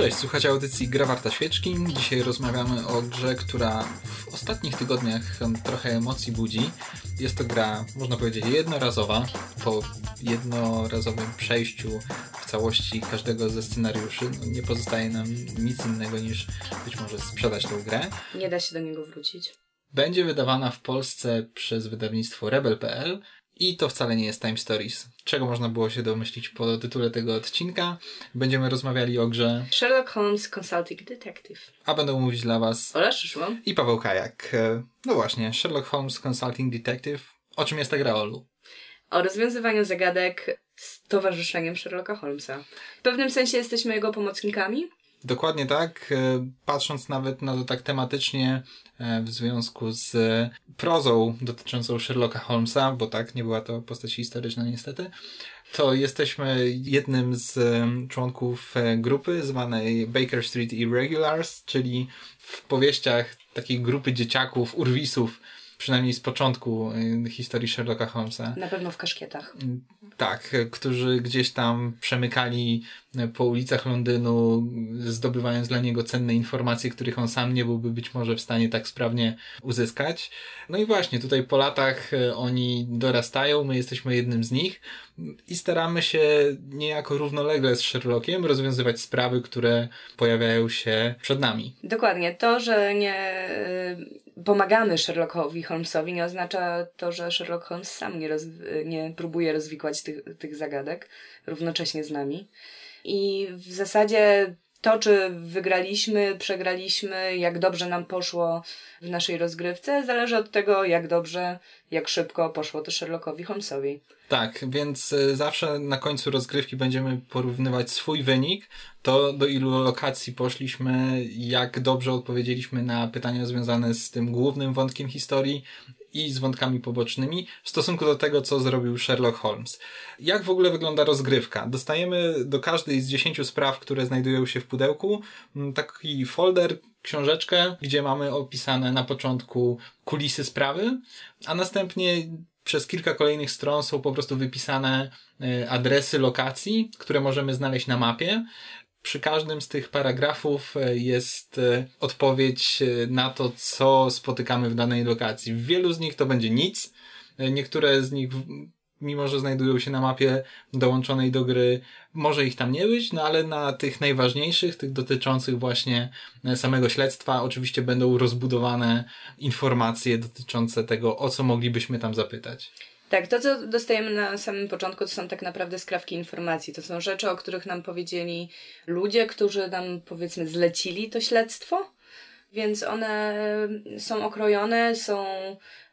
Cześć, słuchajcie audycji Gra Warta Świeczki. Dzisiaj rozmawiamy o grze, która w ostatnich tygodniach trochę emocji budzi. Jest to gra, można powiedzieć, jednorazowa. Po jednorazowym przejściu w całości każdego ze scenariuszy no, nie pozostaje nam nic innego niż być może sprzedać tę grę. Nie da się do niego wrócić. Będzie wydawana w Polsce przez wydawnictwo Rebel.pl i to wcale nie jest Time Stories. Czego można było się domyślić po tytule tego odcinka? Będziemy rozmawiali o grze Sherlock Holmes Consulting Detective. A będą mówić dla Was Ola Szyszło i Paweł Kajak. No właśnie, Sherlock Holmes Consulting Detective. O czym jest ta gra, Olu? O rozwiązywaniu zagadek z towarzyszeniem Sherlocka Holmesa. W pewnym sensie jesteśmy jego pomocnikami, Dokładnie tak. E, patrząc nawet na to tak tematycznie w związku z prozą dotyczącą Sherlocka Holmesa, bo tak, nie była to postać historyczna niestety, to jesteśmy jednym z członków e, grupy zwanej Baker Street Irregulars, czyli w powieściach takiej grupy dzieciaków, urwisów, przynajmniej z początku historii Sherlocka Holmesa. Na pewno w kaszkietach. Tak, którzy gdzieś tam przemykali po ulicach Londynu, zdobywając dla niego cenne informacje, których on sam nie byłby być może w stanie tak sprawnie uzyskać. No i właśnie, tutaj po latach oni dorastają, my jesteśmy jednym z nich i staramy się niejako równolegle z Sherlockiem rozwiązywać sprawy, które pojawiają się przed nami. Dokładnie. To, że nie pomagamy Sherlockowi Holmesowi nie oznacza to, że Sherlock Holmes sam nie, roz, nie próbuje rozwikłać tych, tych zagadek równocześnie z nami. I w zasadzie to, czy wygraliśmy, przegraliśmy, jak dobrze nam poszło w naszej rozgrywce, zależy od tego, jak dobrze, jak szybko poszło to Sherlockowi Holmesowi. Tak, więc y, zawsze na końcu rozgrywki będziemy porównywać swój wynik, to do ilu lokacji poszliśmy, jak dobrze odpowiedzieliśmy na pytania związane z tym głównym wątkiem historii i z wątkami pobocznymi w stosunku do tego, co zrobił Sherlock Holmes. Jak w ogóle wygląda rozgrywka? Dostajemy do każdej z dziesięciu spraw, które znajdują się w pudełku, mm, taki folder, książeczkę, gdzie mamy opisane na początku kulisy sprawy, a następnie przez kilka kolejnych stron są po prostu wypisane e, adresy lokacji, które możemy znaleźć na mapie. Przy każdym z tych paragrafów e, jest e, odpowiedź na to, co spotykamy w danej lokacji. W wielu z nich to będzie nic. Niektóre z nich mimo że znajdują się na mapie dołączonej do gry, może ich tam nie być, no ale na tych najważniejszych, tych dotyczących właśnie e, samego śledztwa, oczywiście będą rozbudowane informacje dotyczące tego, o co moglibyśmy tam zapytać. Tak, to co dostajemy na samym początku to są tak naprawdę skrawki informacji. To są rzeczy, o których nam powiedzieli ludzie, którzy nam powiedzmy zlecili to śledztwo, więc one są okrojone, są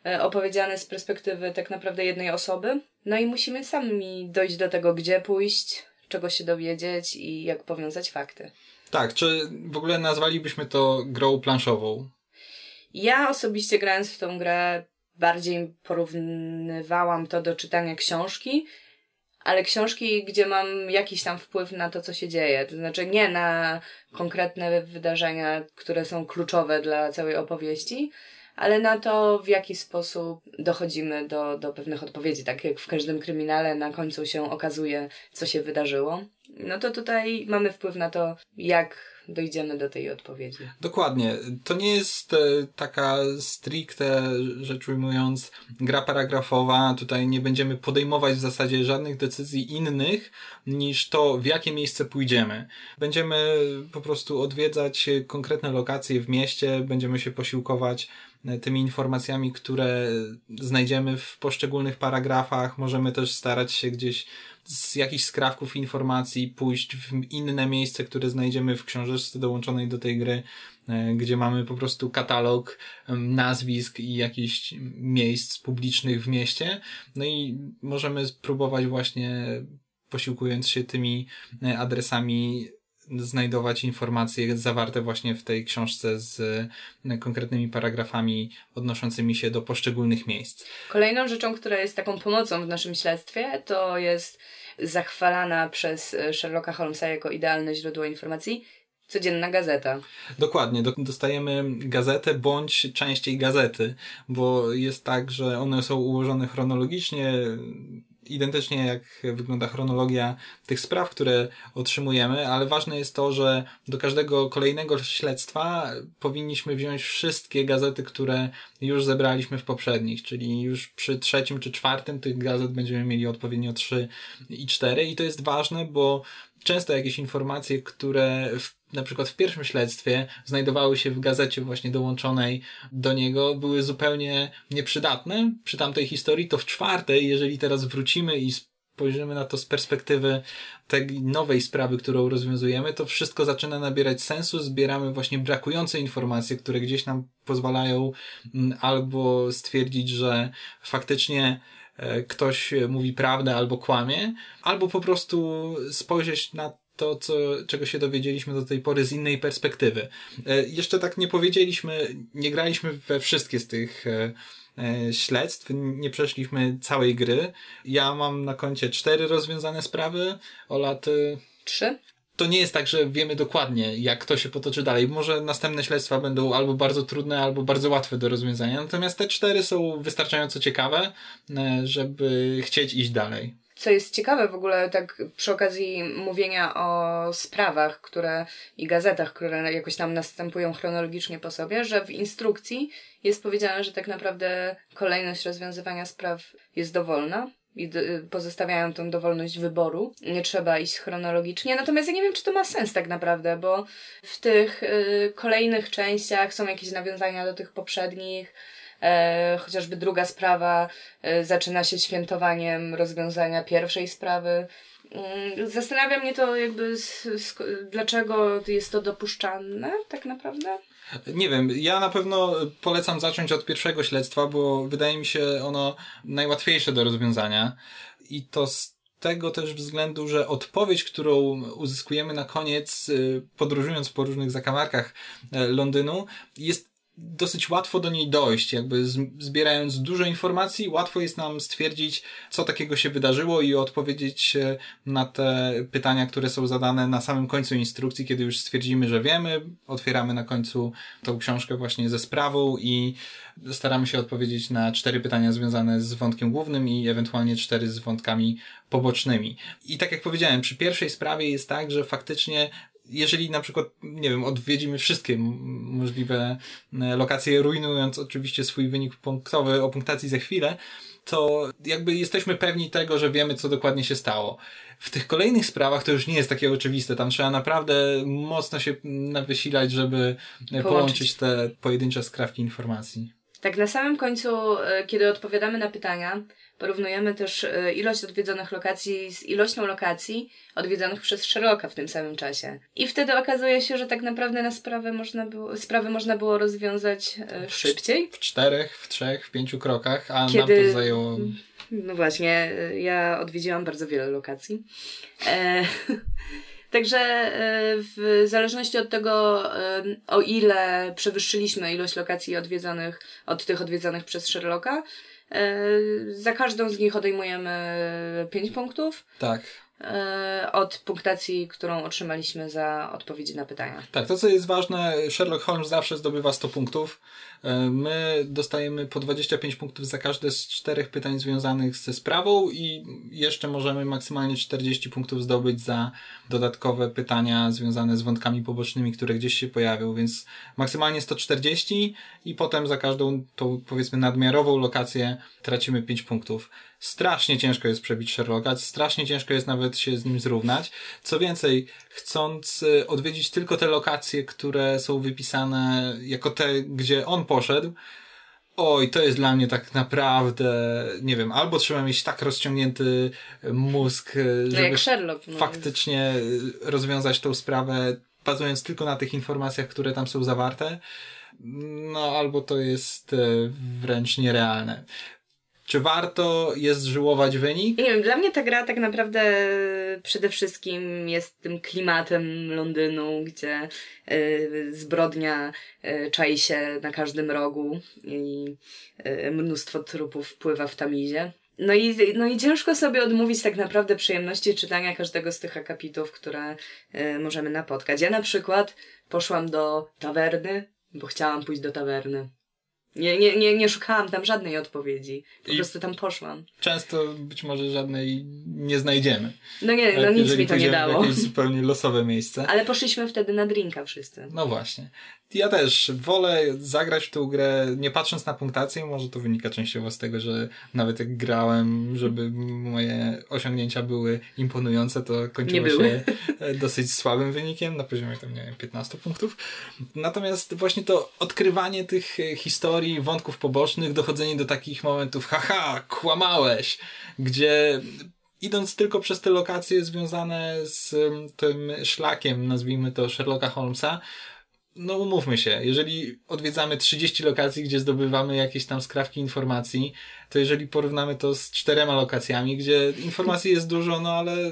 e, opowiedziane z perspektywy tak naprawdę jednej osoby. No i musimy sami dojść do tego, gdzie pójść, czego się dowiedzieć i jak powiązać fakty. Tak, czy w ogóle nazwalibyśmy to grą planszową? Ja osobiście grając w tą grę bardziej porównywałam to do czytania książki, ale książki, gdzie mam jakiś tam wpływ na to, co się dzieje. To znaczy nie na konkretne wydarzenia, które są kluczowe dla całej opowieści, ale na to, w jaki sposób dochodzimy do, do pewnych odpowiedzi. Tak jak w każdym kryminale na końcu się okazuje, co się wydarzyło. No to tutaj mamy wpływ na to, jak dojdziemy do tej odpowiedzi. Dokładnie. To nie jest e, taka stricte, rzecz ujmując, gra paragrafowa. Tutaj nie będziemy podejmować w zasadzie żadnych decyzji innych niż to, w jakie miejsce pójdziemy. Będziemy po prostu odwiedzać konkretne lokacje w mieście, będziemy się posiłkować e, tymi informacjami, które znajdziemy w poszczególnych paragrafach. Możemy też starać się gdzieś z jakichś skrawków informacji pójść w inne miejsce, które znajdziemy w książeczce dołączonej do tej gry, e, gdzie mamy po prostu katalog nazwisk i jakichś miejsc publicznych w mieście. No i możemy spróbować właśnie posiłkując się tymi e, adresami znajdować informacje zawarte właśnie w tej książce z e, konkretnymi paragrafami odnoszącymi się do poszczególnych miejsc. Kolejną rzeczą, która jest taką pomocą w naszym śledztwie, to jest zachwalana przez e, Sherlocka Holmesa jako idealne źródło informacji codzienna gazeta. Dokładnie, dostajemy gazetę bądź częściej gazety, bo jest tak, że one są ułożone chronologicznie identycznie jak wygląda chronologia tych spraw, które otrzymujemy, ale ważne jest to, że do każdego kolejnego śledztwa powinniśmy wziąć wszystkie gazety, które już zebraliśmy w poprzednich, czyli już przy trzecim czy czwartym tych gazet będziemy mieli odpowiednio trzy i cztery. I to jest ważne, bo często jakieś informacje, które w na przykład w pierwszym śledztwie znajdowały się w gazecie właśnie dołączonej do niego, były zupełnie nieprzydatne. Przy tamtej historii, to w czwartej, jeżeli teraz wrócimy i spojrzymy na to z perspektywy tej nowej sprawy, którą rozwiązujemy, to wszystko zaczyna nabierać sensu, zbieramy właśnie brakujące informacje, które gdzieś nam pozwalają mm, albo stwierdzić, że faktycznie ktoś mówi prawdę albo kłamie, albo po prostu spojrzeć na to, co, czego się dowiedzieliśmy do tej pory z innej perspektywy. E, jeszcze tak nie powiedzieliśmy, nie graliśmy we wszystkie z tych e, e, śledztw, nie przeszliśmy całej gry. Ja mam na koncie cztery rozwiązane sprawy, Ola, ty... Trzy? To nie jest tak, że wiemy dokładnie, jak to się potoczy dalej. Może następne śledztwa będą albo bardzo trudne, albo bardzo łatwe do rozwiązania. Natomiast te cztery są wystarczająco ciekawe, żeby chcieć iść dalej co jest ciekawe w ogóle, tak przy okazji mówienia o sprawach, które i gazetach, które jakoś tam następują chronologicznie po sobie, że w instrukcji jest powiedziane, że tak naprawdę kolejność rozwiązywania spraw jest dowolna i pozostawiają tą dowolność wyboru. Nie trzeba iść chronologicznie. Natomiast ja nie wiem, czy to ma sens tak naprawdę, bo w tych y, kolejnych częściach są jakieś nawiązania do tych poprzednich E, chociażby druga sprawa e, zaczyna się świętowaniem rozwiązania pierwszej sprawy. Mm, zastanawia mnie to jakby z, z, dlaczego jest to dopuszczalne tak naprawdę? Nie wiem, ja na pewno polecam zacząć od pierwszego śledztwa, bo wydaje mi się ono najłatwiejsze do rozwiązania. I to z tego też względu, że odpowiedź, którą uzyskujemy na koniec, y, podróżując po różnych zakamarkach e, Londynu, jest dosyć łatwo do niej dojść, jakby zbierając dużo informacji, łatwo jest nam stwierdzić, co takiego się wydarzyło i odpowiedzieć na te pytania, które są zadane na samym końcu instrukcji, kiedy już stwierdzimy, że wiemy, otwieramy na końcu tą książkę właśnie ze sprawą i staramy się odpowiedzieć na cztery pytania związane z wątkiem głównym i ewentualnie cztery z wątkami pobocznymi. I tak jak powiedziałem, przy pierwszej sprawie jest tak, że faktycznie jeżeli na przykład, nie wiem, odwiedzimy wszystkie możliwe e, lokacje, rujnując oczywiście swój wynik punktowy o punktacji za chwilę, to jakby jesteśmy pewni tego, że wiemy, co dokładnie się stało. W tych kolejnych sprawach to już nie jest takie oczywiste. Tam trzeba naprawdę mocno się wysilać, żeby połączyć, połączyć te pojedyncze skrawki informacji. Tak, na samym końcu, e, kiedy odpowiadamy na pytania, Porównujemy też e, ilość odwiedzonych lokacji z ilością lokacji odwiedzonych przez Sherlocka w tym samym czasie. I wtedy okazuje się, że tak naprawdę na sprawę można było, sprawę można było rozwiązać e, szybciej. W czterech, w trzech, w pięciu krokach, a Kiedy... nam to zajęło... No właśnie, e, ja odwiedziłam bardzo wiele lokacji. E... Także w zależności od tego, o ile przewyższyliśmy ilość lokacji odwiedzonych od tych odwiedzonych przez Sherlocka, za każdą z nich odejmujemy 5 punktów. Tak. E, od punktacji, którą otrzymaliśmy za odpowiedzi na pytania. Tak, to co jest ważne, Sherlock Holmes zawsze zdobywa 100 punktów. E, my dostajemy po 25 punktów za każde z czterech pytań związanych ze sprawą i jeszcze możemy maksymalnie 40 punktów zdobyć za dodatkowe pytania związane z wątkami pobocznymi, które gdzieś się pojawią, więc maksymalnie 140 i potem za każdą tą powiedzmy nadmiarową lokację tracimy 5 punktów. Strasznie ciężko jest przebić Sherlocka, strasznie ciężko jest nawet się z nim zrównać. Co więcej, chcąc e, odwiedzić tylko te lokacje, które są wypisane jako te, gdzie on poszedł, oj, to jest dla mnie tak naprawdę, nie wiem, albo trzeba mieć tak rozciągnięty mózg, no żeby Sherlock, no faktycznie jest. rozwiązać tą sprawę, bazując tylko na tych informacjach, które tam są zawarte, no albo to jest wręcz nierealne. Czy warto jest żyłować wynik? Nie wiem, dla mnie ta gra tak naprawdę przede wszystkim jest tym klimatem Londynu, gdzie y, zbrodnia y, czai się na każdym rogu i y, mnóstwo trupów pływa w tamizie. No i, no i ciężko sobie odmówić tak naprawdę przyjemności czytania każdego z tych akapitów, które możemy napotkać. Ja na przykład poszłam do tawerny, bo chciałam pójść do tawerny. Nie, nie, nie, nie szukałam tam żadnej odpowiedzi. Po I- prostu tam poszłam. Często być może żadnej nie znajdziemy. No nie, no nic mi to nie dało. jakieś zupełnie losowe miejsce. Ale poszliśmy wtedy na drinka wszyscy. No właśnie. Ja też wolę zagrać w tę grę nie patrząc na punktację, może to wynika częściowo z tego, że nawet jak grałem, żeby moje osiągnięcia były imponujące, to kończyło się dosyć słabym wynikiem, na poziomie tam, nie wiem, 15 punktów. Natomiast właśnie to odkrywanie tych e, historii, wątków pobocznych, dochodzenie do takich momentów, haha, kłamałeś, gdzie idąc tylko przez te lokacje związane z tym szlakiem, nazwijmy to Sherlocka Holmesa, no umówmy się, jeżeli odwiedzamy 30 lokacji, gdzie zdobywamy jakieś tam skrawki informacji, to jeżeli porównamy to z czterema lokacjami, gdzie informacji jest dużo, no ale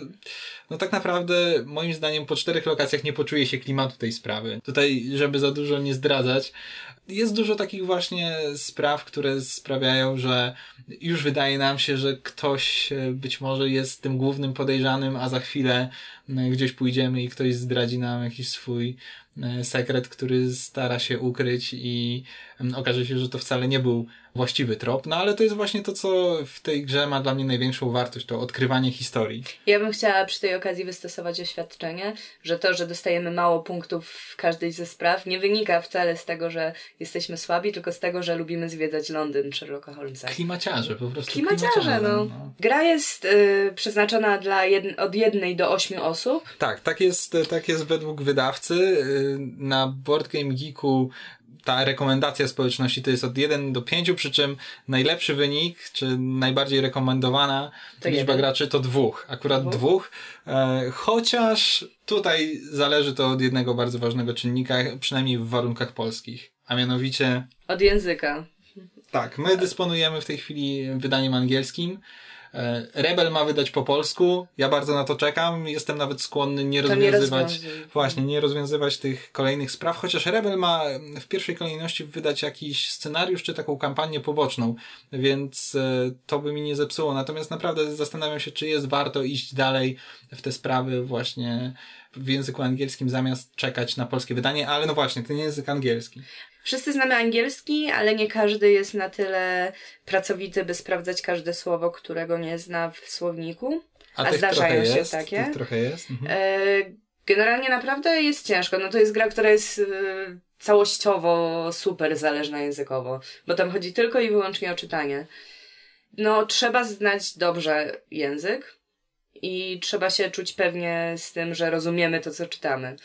no tak naprawdę moim zdaniem po czterech lokacjach nie poczuje się klimatu tej sprawy. Tutaj, żeby za dużo nie zdradzać, jest dużo takich właśnie spraw, które sprawiają, że już wydaje nam się, że ktoś e, być może jest tym głównym podejrzanym, a za chwilę e, gdzieś pójdziemy i ktoś zdradzi nam jakiś swój sekret, który stara się ukryć i em, okaże się, że to wcale nie był właściwy trop. No ale to jest właśnie to, co w tej grze ma dla mnie największą wartość, to odkrywanie historii. Ja bym chciała przy tej okazji wystosować oświadczenie, że to, że dostajemy mało punktów w każdej ze spraw, nie wynika wcale z tego, że jesteśmy słabi, tylko z tego, że lubimy zwiedzać Londyn Sherlocka Holmesa. Klimaciarze, po prostu. Klimaciarze, no. Gra jest y, przeznaczona dla jed- od jednej do ośmiu osób. Tak, tak jest, tak jest według wydawcy. Yy, Na Board Game Geeku ta rekomendacja społeczności to jest od 1 do 5, przy czym najlepszy wynik, czy najbardziej rekomendowana To liczba jeden. graczy to dwóch. Akurat Dwóch? dwóch. E, chociaż tutaj zależy to od jednego bardzo ważnego czynnika, przynajmniej w warunkach polskich. A mianowicie Od języka. tak, my dysponujemy w tej chwili wydaniem angielskim. E, Rebel ma wydać po polsku. Ja bardzo na to czekam. Jestem nawet skłonny nie To nie rozwiązywać, rozwiązuj. właśnie, nie rozwiązywać tych kolejnych spraw, chociaż Rebel ma w pierwszej kolejności wydać jakiś scenariusz czy taką kampanię poboczną, więc e, to by mi nie zepsuło. Natomiast naprawdę zastanawiam się, czy jest warto iść dalej w te sprawy właśnie w języku angielskim zamiast czekać na polskie wydanie, ale no właśnie, ten język angielski. Wszyscy znamy angielski, ale nie każdy jest na tyle pracowity, by sprawdzać każde słowo, którego nie zna w słowniku. A tych zdarzają się jest, takie? Trochę jest. Mhm. E, generalnie naprawdę jest ciężko. No to jest gra, która jest e, całościowo super zależna językowo, bo tam chodzi tylko i wyłącznie o czytanie. No trzeba znać dobrze język i trzeba się czuć pewnie z tym, że rozumiemy to, co czytamy.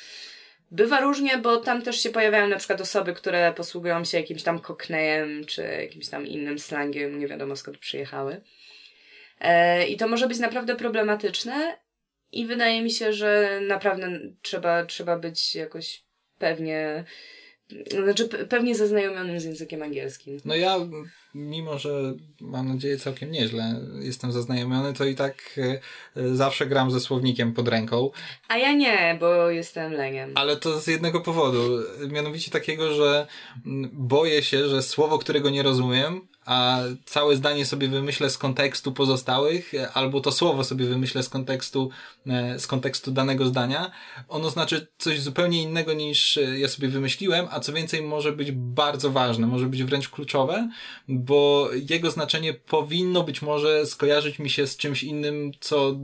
Bywa różnie, bo tam też się pojawiają na przykład osoby, które posługują się jakimś tam cockneyem, czy jakimś tam innym slangiem, nie wiadomo skąd przyjechały. E, I to może być naprawdę problematyczne i wydaje mi się, że naprawdę trzeba, trzeba być jakoś pewnie, znaczy pe- pewnie zaznajomionym z językiem angielskim. No ja, mimo że mam nadzieję całkiem nieźle jestem zaznajomiony, to i tak e, zawsze gram ze słownikiem pod ręką, A ja nie, bo jestem leniem. ale to z jednego powodu, mianowicie takiego, że boję się, że słowo, którego nie rozumiem, a całe zdanie sobie wymyślę z kontekstu pozostałych, e, albo to słowo sobie wymyślę z kontekstu, e, z kontekstu danego zdania, ono znaczy coś zupełnie innego niż e, ja sobie wymyśliłem, a co więcej może być bardzo ważne, może być wręcz kluczowe, bo jego znaczenie powinno być może skojarzyć mi się z czymś innym, co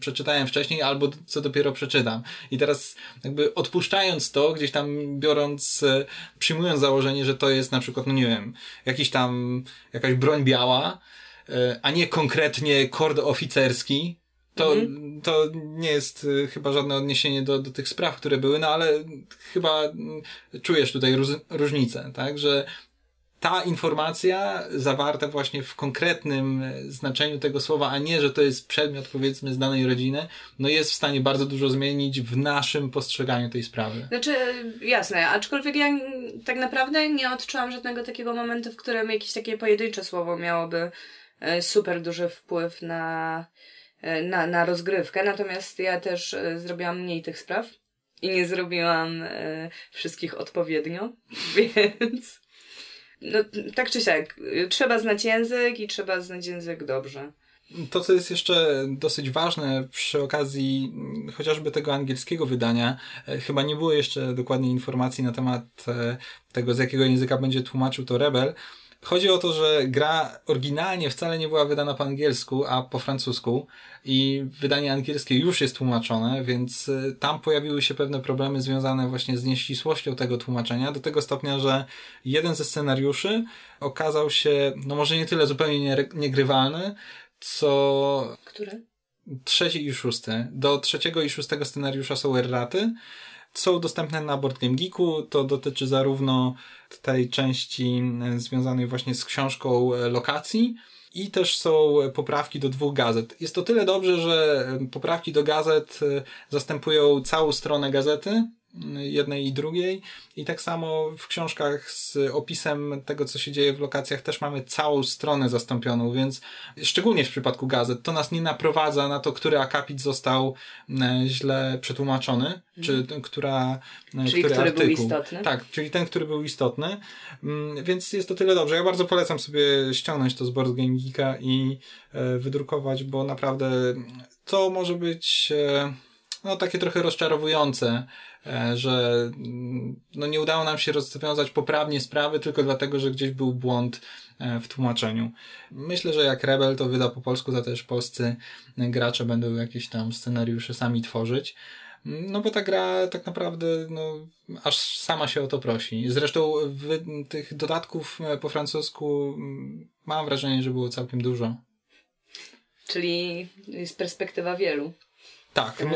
przeczytałem wcześniej, albo co dopiero przeczytam. I teraz jakby odpuszczając to, gdzieś tam biorąc, e, przyjmując założenie, że to jest na przykład, no nie wiem, jakiś tam, jakaś broń biała, e, a nie konkretnie kord oficerski, to, to nie jest e, chyba żadne odniesienie do, do tych spraw, które były, no ale chyba mm, czujesz tutaj róż, różnicę, tak, że ta informacja zawarta właśnie w konkretnym znaczeniu tego słowa, a nie, że to jest przedmiot powiedzmy z danej rodziny, no jest w stanie bardzo dużo zmienić w naszym postrzeganiu tej sprawy. Znaczy, jasne, aczkolwiek ja tak naprawdę nie odczułam żadnego takiego momentu, w którym jakieś takie pojedyncze słowo miałoby e, super duży wpływ na, e, na, na rozgrywkę, natomiast ja też e, zrobiłam mniej tych spraw i nie zrobiłam wszystkich odpowiednio, więc no, tak czy siak, trzeba znać język i trzeba znać język dobrze. To, co jest jeszcze dosyć ważne przy okazji mm, chociażby tego angielskiego wydania, e, chyba nie było jeszcze dokładnej informacji na temat e, tego, z jakiego języka będzie tłumaczył to Rebel. Chodzi o to, że gra oryginalnie wcale nie była wydana po angielsku, a po francusku i wydanie angielskie już jest tłumaczone, więc y, tam pojawiły się pewne problemy związane właśnie z nieścisłością tego tłumaczenia, do tego stopnia, że jeden ze scenariuszy okazał się, no może nie tyle zupełnie niegrywalny, co... Który? Trzeci i szósty. Do trzeciego i szóstego scenariusza są erraty, są dostępne na Board Game Geeku. To dotyczy zarówno tej części e, związanej właśnie z książką e, lokacji, i też są poprawki do dwóch gazet. Jest to tyle dobrze, że e, poprawki do gazet zastępują całą stronę gazety, jednej i drugiej. I tak samo w książkach z opisem tego, co się dzieje w lokacjach, też mamy całą stronę zastąpioną, więc szczególnie w przypadku gazet, to nas nie naprowadza na to, który akapit został e, źle przetłumaczony, mhm. czy która, e, czyli który, który artykuł. był istotny. Tak, czyli ten, który był istotny. Mm, więc jest to tyle dobrze. Ja bardzo polecam sobie ściągnąć to z Board Game Geeka i e, wydrukować, bo naprawdę to może być no, takie trochę rozczarowujące, E, że mm, no nie udało nam się rozwiązać poprawnie sprawy tylko dlatego, że gdzieś był błąd e, w tłumaczeniu. Myślę, że jak Rebel to wyda po polsku, to też polscy gracze będą jakieś tam scenariusze sami tworzyć. No bo ta gra tak naprawdę no, aż sama się o to prosi. Zresztą w, tych dodatków e, po francusku mm, mam wrażenie, że było całkiem dużo. Czyli jest perspektywa wielu. Tak,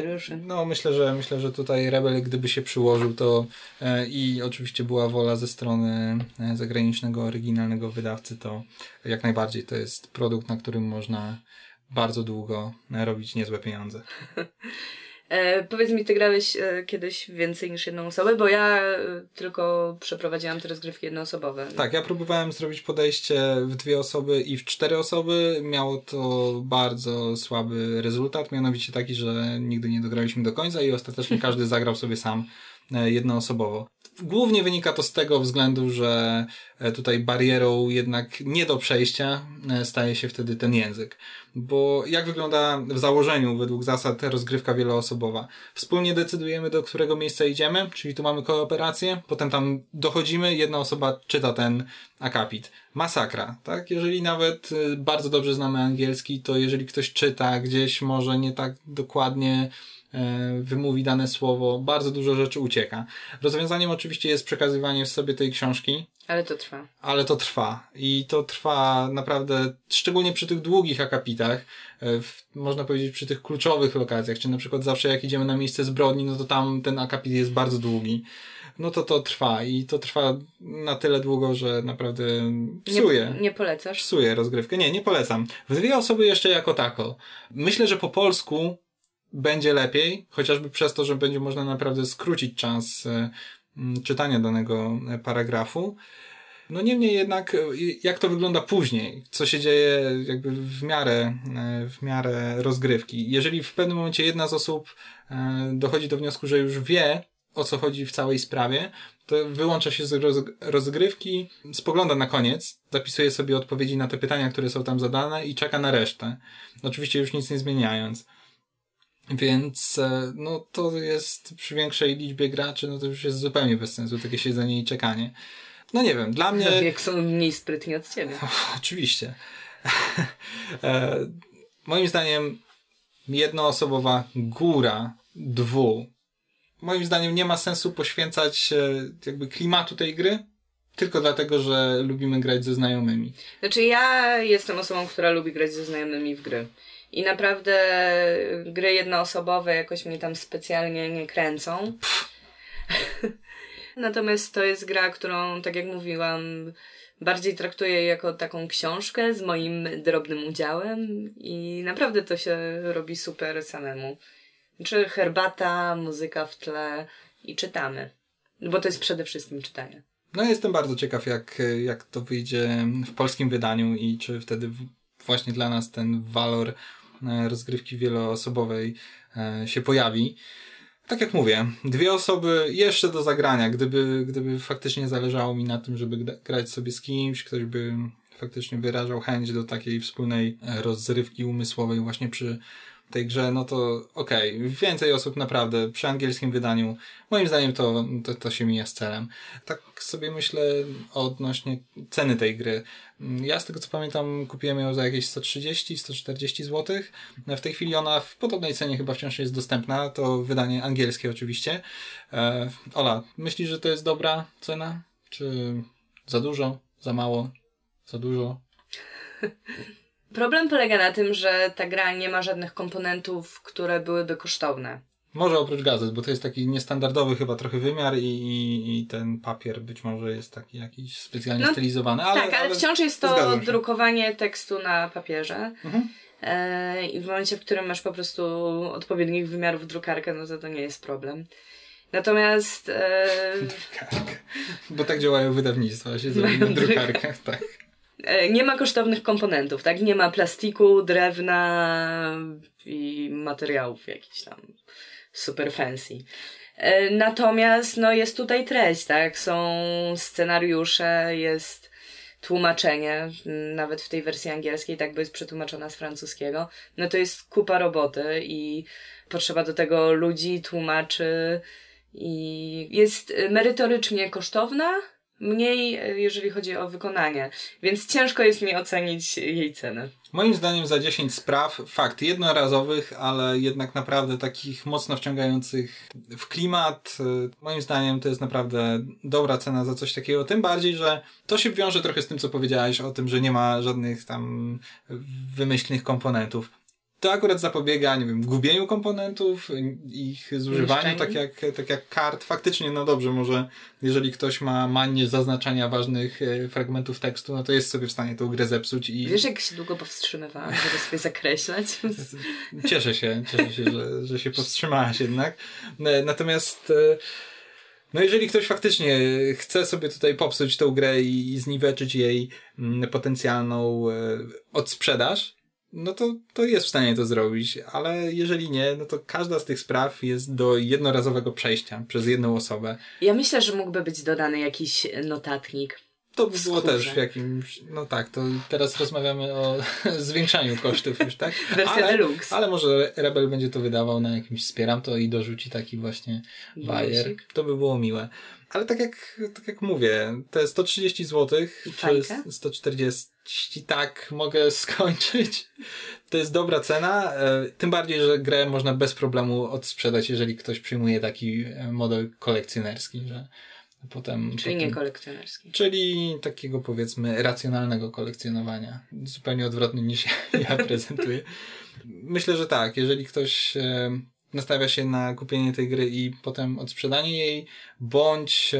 no myślę, że myślę, że tutaj Rebel gdyby się przyłożył to e, i oczywiście była wola ze strony e, zagranicznego, oryginalnego wydawcy, to jak najbardziej to jest produkt, na którym można bardzo długo robić niezłe pieniądze. E, powiedz mi, ty grałeś e, kiedyś więcej niż jedną osobę, bo ja e, tylko przeprowadziłam te rozgrywki jednoosobowe. Tak, ja próbowałem zrobić podejście w dwie osoby i w cztery osoby. Miało to bardzo słaby rezultat, mianowicie taki, że nigdy nie dograliśmy do końca i ostatecznie każdy zagrał sobie sam e, jednoosobowo. Głównie wynika to z tego względu, że e, tutaj barierą jednak nie do przejścia e, staje się wtedy ten język. Bo jak wygląda w założeniu według zasad rozgrywka wieloosobowa? Wspólnie decydujemy do którego miejsca idziemy, czyli tu mamy kooperację, potem tam dochodzimy, jedna osoba czyta ten akapit. Masakra, tak? Jeżeli nawet e, bardzo dobrze znamy angielski, to jeżeli ktoś czyta gdzieś może nie tak dokładnie wymówi dane słowo, bardzo dużo rzeczy ucieka. Rozwiązaniem oczywiście jest przekazywanie w sobie tej książki. Ale to trwa. Ale to trwa. I to trwa naprawdę, szczególnie przy tych długich akapitach, e, w, można powiedzieć przy tych kluczowych lokacjach, czy na przykład zawsze jak idziemy na miejsce zbrodni, no to tam ten akapit jest bardzo długi no to to trwa i to trwa na tyle długo, że naprawdę psuje. Nie, nie polecasz? Psuje rozgrywkę. Nie, nie polecam. W dwie osoby jeszcze jako tako. Myślę, że po polsku będzie lepiej, chociażby przez to, że będzie można naprawdę skrócić czas e, czytania danego e, paragrafu. No niemniej jednak, e, jak to wygląda później, co się dzieje jakby w miarę, w miarę rozgrywki. Jeżeli w pewnym momencie jedna z osób dochodzi do wniosku, że już wie, o co chodzi w całej sprawie, to wyłącza się z rozgrywki, spogląda na koniec, zapisuje sobie odpowiedzi na te pytania, które są tam zadane i czeka na resztę. Oczywiście już nic nie zmieniając. Więc e, no to jest przy większej liczbie graczy, no to już jest zupełnie bez sensu takie siedzenie i czekanie. No nie wiem, dla mnie... Jak są mniej sprytni od ciebie. oczywiście. e, moim zdaniem jednoosobowa góra dwu. Moim zdaniem nie ma sensu poświęcać e, jakby klimatu tej gry, tylko dlatego, że lubimy grać ze znajomymi. Znaczy ja jestem osobą, która lubi grać ze znajomymi w gry. I naprawdę gry jednoosobowe jakoś mnie tam specjalnie nie kręcą. Natomiast to jest gra, którą, tak jak mówiłam, bardziej traktuję jako taką książkę z moim drobnym udziałem i naprawdę to się robi super samemu. Czy herbata, muzyka w tle i czytamy. Bo to jest przede wszystkim czytanie. No jestem bardzo ciekaw, jak, jak to wyjdzie w polskim wydaniu i czy wtedy właśnie dla nas ten walor rozgrywki wieloosobowej e, się pojawi. Tak jak mówię, dwie osoby jeszcze do zagrania, gdyby, gdyby faktycznie zależało mi na tym, żeby grać sobie z kimś, ktoś by faktycznie wyrażał chęć do takiej wspólnej rozrywki umysłowej właśnie przy tej grze, no to okej, okay, więcej osób naprawdę przy angielskim wydaniu, moim zdaniem to, to, to się mija z celem. Tak sobie myślę odnośnie ceny tej gry. Ja z tego co pamiętam kupiłem ją za jakieś 130-140 zł. W tej chwili ona w podobnej cenie chyba wciąż jest dostępna, to wydanie angielskie oczywiście. E, Ola, myślisz, że to jest dobra cena? Czy za dużo? Za mało? Za dużo? Problem polega na tym, że ta gra nie ma żadnych komponentów, które byłyby kosztowne. Może oprócz gazet, bo to jest taki niestandardowy chyba trochę wymiar i, i, i ten papier być może jest taki jakiś specjalnie no, stylizowany. Ale, tak, ale, ale wciąż jest to drukowanie tekstu na papierze. Mhm. E, I w momencie, w którym masz po prostu odpowiednich wymiarów drukarkę, no to to nie jest problem. Natomiast. E... Drukarkę. Bo tak działają wydawnictwa, się zrobi na drukarkach, tak. E, nie ma kosztownych komponentów, tak? Nie ma plastiku, drewna i materiałów jakichś tam super fancy. E, natomiast no, jest tutaj treść, tak? Są scenariusze, jest tłumaczenie, nawet w tej wersji angielskiej, tak by jest przetłumaczona z francuskiego. No to jest kupa roboty i potrzeba do tego ludzi, tłumaczy i jest merytorycznie kosztowna, mniej, e, jeżeli chodzi o wykonanie, więc ciężko jest mi ocenić jej cenę. Moim zdaniem za 10 spraw, fakt, jednorazowych, ale jednak naprawdę takich mocno wciągających w klimat. E, moim zdaniem to jest naprawdę dobra cena za coś takiego. Tym bardziej, że to się wiąże trochę z tym, co powiedziałeś o tym, że nie ma żadnych tam wymyślnych komponentów to akurat zapobiega, nie wiem, gubieniu komponentów, ich zużywaniu, tak jak, tak jak kart. Faktycznie, no dobrze, może jeżeli ktoś ma manię zaznaczania ważnych e, fragmentów tekstu, no to jest sobie w stanie tą grę zepsuć i... Wiesz, jak się długo powstrzymywałam, żeby sobie zakreślać? Cieszę się, cieszę się, że, że się powstrzymałaś jednak. E, natomiast... E, no jeżeli ktoś faktycznie chce sobie tutaj popsuć tą grę i zniweczyć jej mm, potencjalną odsprzedaż, no to, to jest w stanie to zrobić, ale jeżeli nie, no to każda z tych spraw jest do jednorazowego przejścia przez jedną osobę. Ja myślę, że mógłby być dodany jakiś notatnik. To by było też w jakimś, no tak, to teraz rozmawiamy o zwiększaniu kosztów już, tak? Wersja ale, deluxe. Ale może Rebel będzie to wydawał na jakimś wspieram to i dorzuci taki właśnie bajer. To by było miłe. Ale tak jak, tak jak mówię, te 130 zł czy 140 tak mogę skończyć. To jest dobra cena. E, tym bardziej, że grę można bez problemu odsprzedać, jeżeli ktoś przyjmuje taki e, model kolekcjonerski, że potem. Czyli potem, nie kolekcjonerski. Czyli takiego powiedzmy racjonalnego kolekcjonowania. Zupełnie odwrotnie niż ja, ja prezentuję. Myślę, że tak. Jeżeli ktoś e, nastawia się na kupienie tej gry i potem odsprzedanie jej, bądź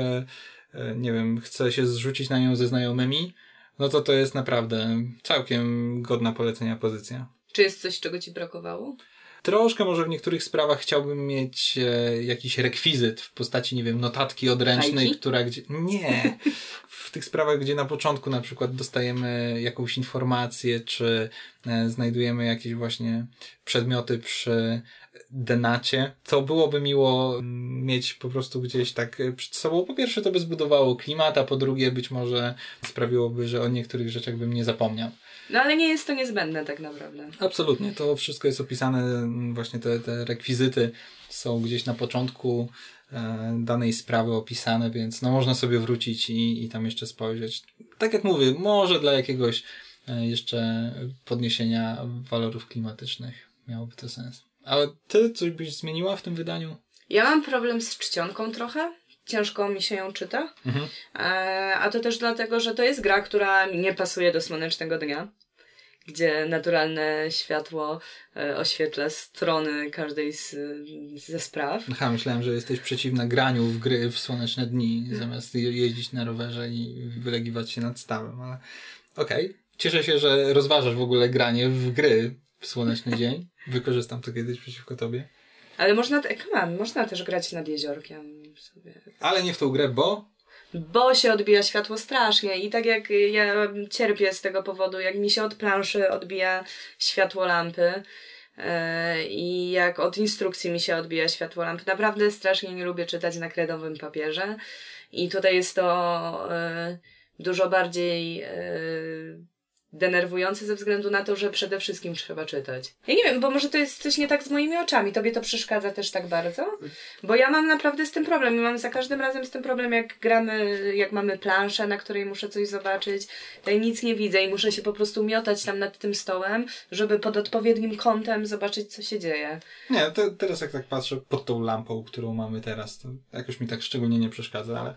nie wiem, chce się zrzucić na nią ze znajomymi, no to to jest naprawdę całkiem godna polecenia pozycja. Czy jest coś, czego ci brakowało? Troszkę może w niektórych sprawach chciałbym mieć e, jakiś rekwizyt w postaci, nie wiem, notatki odręcznej, Fajki? która gdzie... Nie! W tych sprawach, gdzie na początku na przykład dostajemy jakąś informację, czy e, znajdujemy jakieś właśnie przedmioty przy denacie, to byłoby miło mieć po prostu gdzieś tak przed sobą. Po pierwsze to by zbudowało klimat, a po drugie być może sprawiłoby, że o niektórych rzeczach bym nie zapomniał. No ale nie jest to niezbędne tak naprawdę. Absolutnie, to wszystko jest opisane, właśnie te, te rekwizyty są gdzieś na początku e, danej sprawy opisane, więc no można sobie wrócić i, i tam jeszcze spojrzeć. Tak jak mówię, może dla jakiegoś e, jeszcze podniesienia walorów klimatycznych miałoby to sens. Ale ty coś byś zmieniła w tym wydaniu? Ja mam problem z czcionką trochę. Ciężko mi się ją czyta. Mhm. E, a to też dlatego, że to jest gra, która nie pasuje do słonecznego dnia gdzie naturalne światło e, oświetla strony każdej z, ze spraw. Aha, myślałem, że jesteś przeciwna graniu w gry w słoneczne dni, zamiast jeździć na rowerze i wylegiwać się nad stawem, ale okej. Okay. Cieszę się, że rozważasz w ogóle granie w gry w słoneczny dzień. Wykorzystam to kiedyś przeciwko tobie. Ale można, come on, można też grać nad jeziorkiem sobie. Ale nie w tą grę, bo? Bo się odbija światło strasznie i tak jak ja cierpię z tego powodu, jak mi się od planszy odbija światło lampy yy, i jak od instrukcji mi się odbija światło lampy. Naprawdę strasznie nie lubię czytać na kredowym papierze i tutaj jest to... Yy, dużo bardziej yy, denerwujący ze względu na to, że przede wszystkim trzeba czytać. Ja nie wiem, bo może to jest coś nie tak z moimi oczami. Tobie to przeszkadza też tak bardzo? Bo ja mam naprawdę z tym problem i mam za każdym razem z tym problem, jak gramy, jak mamy planszę, na której muszę coś zobaczyć, tutaj nic nie widzę i muszę się po prostu miotać tam nad tym stołem, żeby pod odpowiednim kątem zobaczyć, co się dzieje. Nie, to teraz jak tak patrzę pod tą lampą, którą mamy teraz, to jakoś mi tak szczególnie nie przeszkadza, ale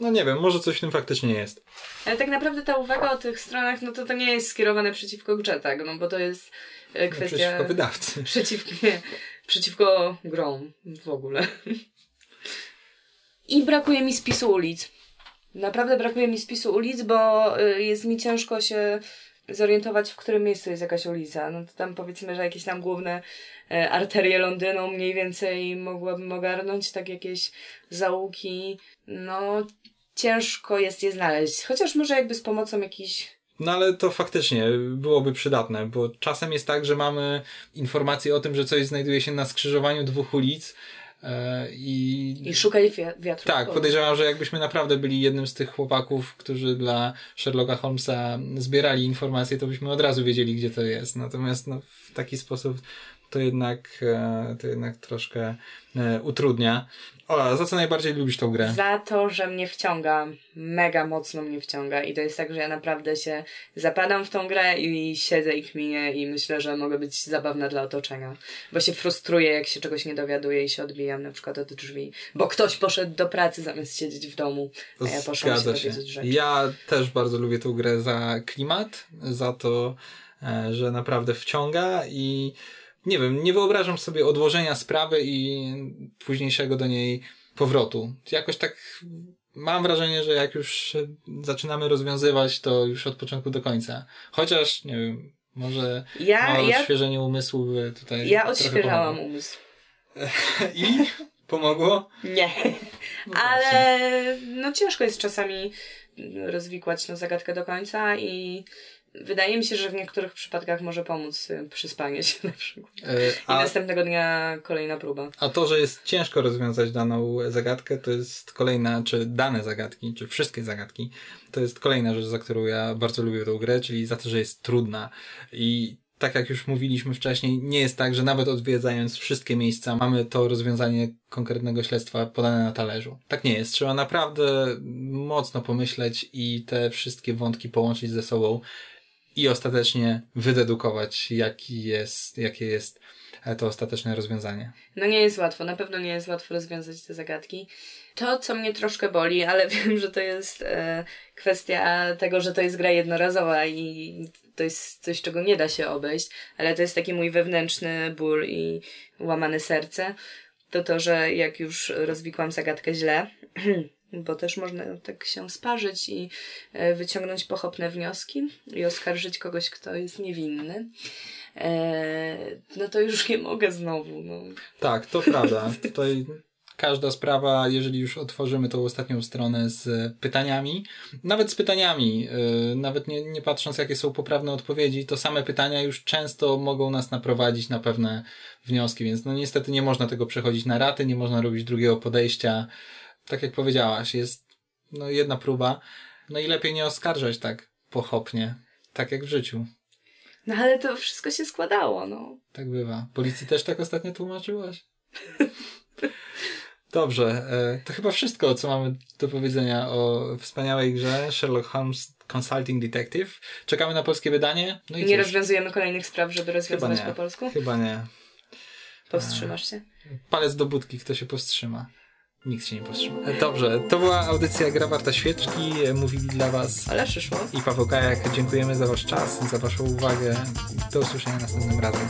no nie wiem, może coś w tym faktycznie jest. Ale tak naprawdę ta uwaga o tych stronach, no to to nie jest skierowane przeciwko grze, tak? No bo to jest e, no, kwestia... Przeciwko wydawcy. Przeciwko, nie, przeciwko grom w ogóle. I brakuje mi spisu ulic. Naprawdę brakuje mi spisu ulic, bo e, jest mi ciężko się zorientować, w którym miejscu jest jakaś ulica. No to tam powiedzmy, że jakieś tam główne e, arterie Londynu mniej więcej mogłabym ogarnąć, tak jakieś zaułki. No, ciężko jest je znaleźć. Chociaż może jakby z pomocą jakichś no ale to faktycznie byłoby przydatne, bo czasem jest tak, że mamy informację o tym, że coś znajduje się na skrzyżowaniu dwóch ulic, e, i, I szukaj wiatru. Tak, podejrzewam, że jakbyśmy naprawdę byli jednym z tych chłopaków, którzy dla Sherlocka Holmesa zbierali informacje, to byśmy od razu wiedzieli, gdzie to jest. Natomiast no, w taki sposób to jednak, e, to jednak troszkę e, utrudnia. Ola, za co najbardziej lubisz tą grę? Za to, że mnie wciąga, mega mocno mnie wciąga. I to jest tak, że ja naprawdę się zapadam w tą grę i siedzę i kminię i myślę, że mogę być zabawna dla otoczenia, bo się frustruję, jak się czegoś nie dowiaduję i się odbijam na przykład od drzwi, bo ktoś poszedł do pracy zamiast siedzieć w domu, a ja poszłam Zgadza się. dowiedzieć rzeczy. Ja też bardzo lubię tą grę za klimat, za to, e, że naprawdę wciąga i nie wiem, nie wyobrażam sobie odłożenia sprawy i późniejszego do niej powrotu. Jakoś tak mam wrażenie, że jak już zaczynamy rozwiązywać, to już od początku do końca. Chociaż, nie wiem, może ja, ja, odświeżenie umysłu by tutaj Ja odświeżałam umysł. I? Pomogło? Nie. No Ale no ciężko jest czasami rozwikłać tę zagadkę do końca i Wydaje mi się, że w niektórych przypadkach może pomóc y, przyspanie się na przykład. E, I następnego dnia kolejna próba. A to, że jest ciężko rozwiązać daną zagadkę, to jest kolejna, czy dane zagadki, czy wszystkie zagadki, to jest kolejna rzecz, za którą ja bardzo lubię tę grę, czyli za to, że jest trudna. I tak jak już mówiliśmy wcześniej, nie jest tak, że nawet odwiedzając wszystkie miejsca mamy to rozwiązanie konkretnego śledztwa podane na talerzu. Tak nie jest. Trzeba naprawdę mocno pomyśleć i te wszystkie wątki połączyć ze sobą i ostatecznie wydedukować, jaki jest, jakie jest e, to ostateczne rozwiązanie. No nie jest łatwo, na pewno nie jest łatwo rozwiązać te zagadki. To, co mnie troszkę boli, ale wiem, że to jest e, kwestia tego, że to jest gra jednorazowa i to jest coś, czego nie da się obejść, ale to jest taki mój wewnętrzny ból i łamane serce. To to, że jak już rozwikłam zagadkę źle, bo też można tak się sparzyć i e, wyciągnąć pochopne wnioski i oskarżyć kogoś, kto jest niewinny. E, no to już nie mogę znowu. No. Tak, to prawda. Tutaj każda sprawa, jeżeli już otworzymy tą ostatnią stronę z pytaniami, nawet z pytaniami, e, nawet nie, nie patrząc jakie są poprawne odpowiedzi, to same pytania już często mogą nas naprowadzić na pewne wnioski, więc no niestety nie można tego przechodzić na raty, nie można robić drugiego podejścia tak jak powiedziałaś, jest no jedna próba, no i lepiej nie oskarżać tak pochopnie, tak jak w życiu. No ale to wszystko się składało, no. Tak bywa. Policji też tak ostatnio tłumaczyłaś? Dobrze, e, to chyba wszystko, co mamy do powiedzenia o wspaniałej grze Sherlock Holmes Consulting Detective. Czekamy na polskie wydanie. No i nie cóż. rozwiązujemy kolejnych spraw, żeby rozwiązywać po polsku? Chyba nie. Powstrzymasz się? Palec do budki, kto się powstrzyma. Nikt się nie powstrzyma. Dobrze, to była audycja Gra Warta Świeczki. Mówili dla Was Ale przyszło. i Paweł Kajak. Dziękujemy za Wasz czas, za Waszą uwagę. Do usłyszenia następnym razem.